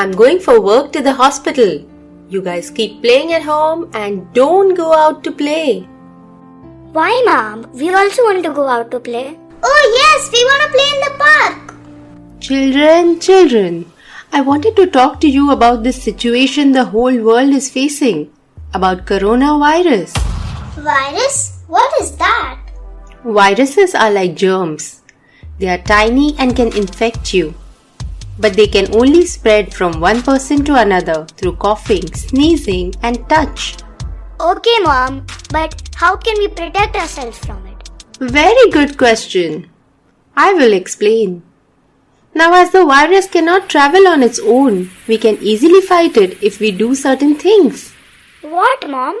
I'm going for work to the hospital. You guys keep playing at home and don't go out to play. Why, Mom? We also want to go out to play. Oh, yes, we want to play in the park. Children, children, I wanted to talk to you about this situation the whole world is facing about coronavirus. Virus? What is that? Viruses are like germs. They are tiny and can infect you. But they can only spread from one person to another through coughing, sneezing, and touch. Okay, Mom, but how can we protect ourselves from it? Very good question. I will explain. Now, as the virus cannot travel on its own, we can easily fight it if we do certain things. What, Mom?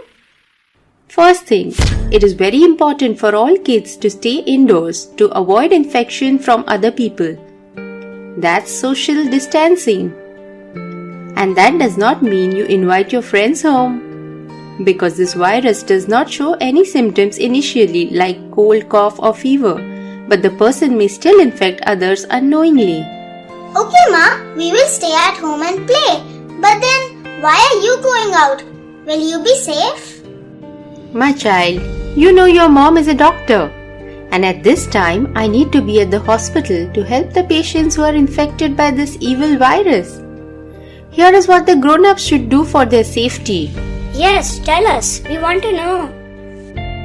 First thing, it is very important for all kids to stay indoors to avoid infection from other people. That's social distancing. And that does not mean you invite your friends home. Because this virus does not show any symptoms initially like cold, cough, or fever, but the person may still infect others unknowingly. Okay, Ma, we will stay at home and play. But then, why are you going out? Will you be safe? My child, you know your mom is a doctor. And at this time, I need to be at the hospital to help the patients who are infected by this evil virus. Here is what the grown ups should do for their safety. Yes, tell us. We want to know.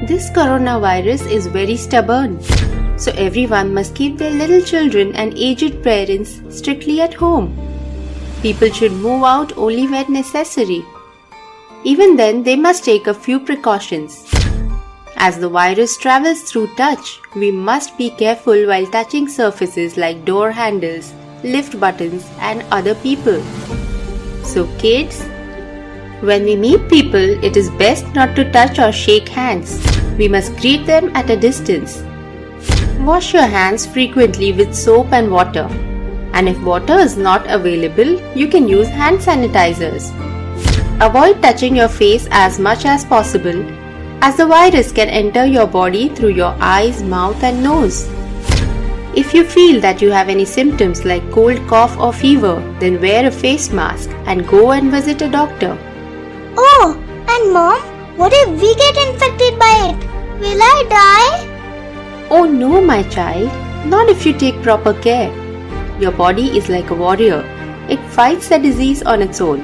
This coronavirus is very stubborn. So everyone must keep their little children and aged parents strictly at home. People should move out only when necessary. Even then, they must take a few precautions. As the virus travels through touch, we must be careful while touching surfaces like door handles, lift buttons, and other people. So, kids, when we meet people, it is best not to touch or shake hands. We must greet them at a distance. Wash your hands frequently with soap and water. And if water is not available, you can use hand sanitizers. Avoid touching your face as much as possible as the virus can enter your body through your eyes, mouth and nose. If you feel that you have any symptoms like cold, cough or fever, then wear a face mask and go and visit a doctor. Oh, and Mom, what if we get infected by it? Will I die? Oh no, my child, not if you take proper care. Your body is like a warrior. It fights the disease on its own.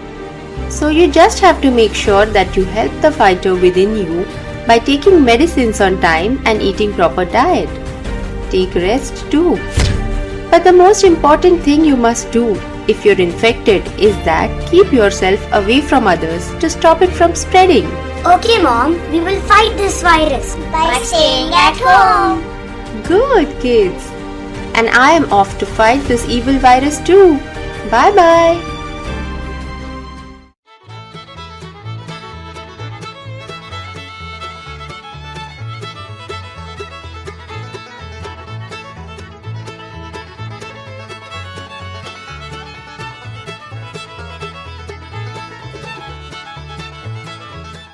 So you just have to make sure that you help the fighter within you by taking medicines on time and eating proper diet. Take rest too. But the most important thing you must do if you're infected is that keep yourself away from others to stop it from spreading. Okay, Mom, we will fight this virus By staying at home. Good kids. And I am off to fight this evil virus too. Bye bye.